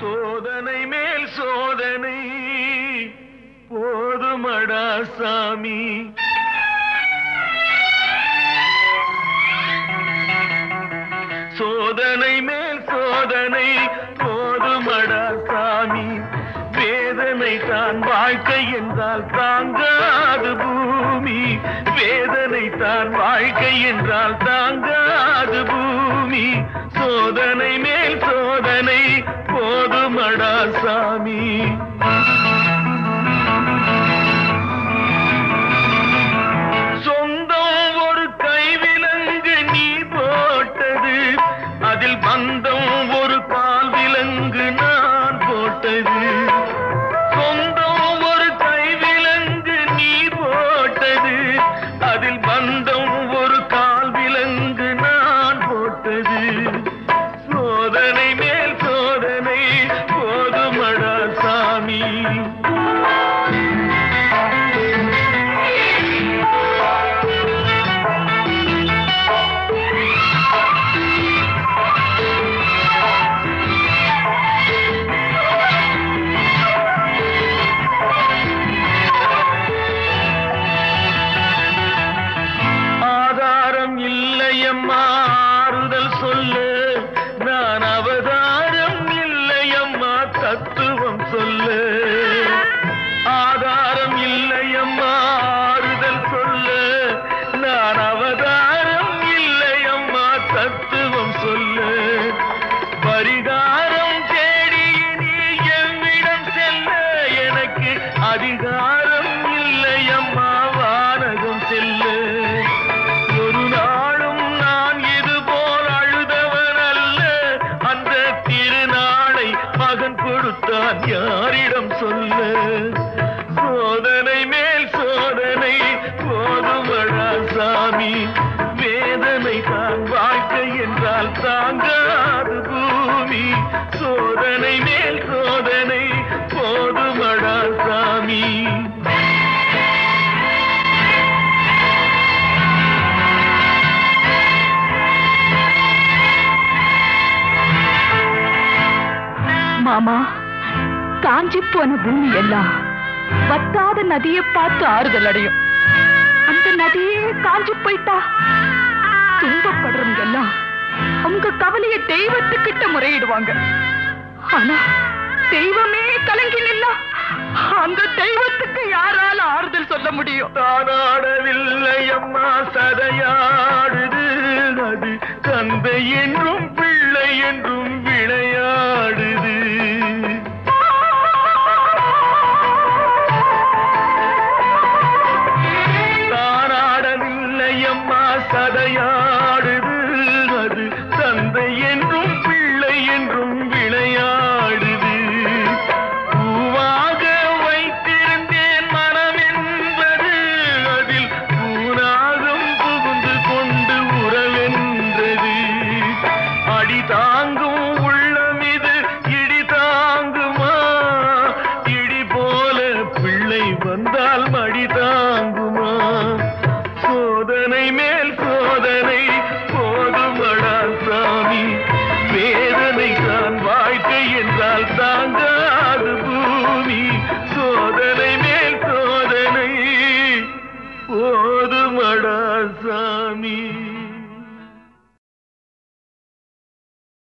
சோதனை மேல் சோதனை. போதுமடா சாமி. சோதனை மேல் சோதனை போதுமடா சாமி. வேதனை தான் வாழ்க்கை என்றால் தாங்காது பூமி. வேதனை தான் வாழ்க்கை என்றால் தாங்காது பூமி. சோதனை மேல் சோதனை பார்த்தான் யாரிடம் சொல்ல? சோதனை மேல் சோதனை போதுமழா சாமி. வேதனை தான் வாழ்க்கை என்றால் தாங்காது பூமி. சோதனை மேல் சோதனை போதுமழா சாமி. மாமா காஞ்சி போன பூமி எல்லாம் வத்தாத நதியை பார்த்து ஆறுதல் அடையும். அந்த நதியே காஞ்சி போயிட்டா? துன்பப்படுறவங்க எல்லாம் அவங்க கவலையை தெய்வத்துக்கிட்ட முறையிடுவாங்க. ஆனா தெய்வமே கலங்கி நில்லா. அந்த தெய்வத்துக்கு யாரால ஆறுதல் சொல்ல முடியும்? தானாடவில்லை அம்மா சதையாடுது அது தந்தை என்றும் பிள்ளை என்றும் போதுமடா சாமி.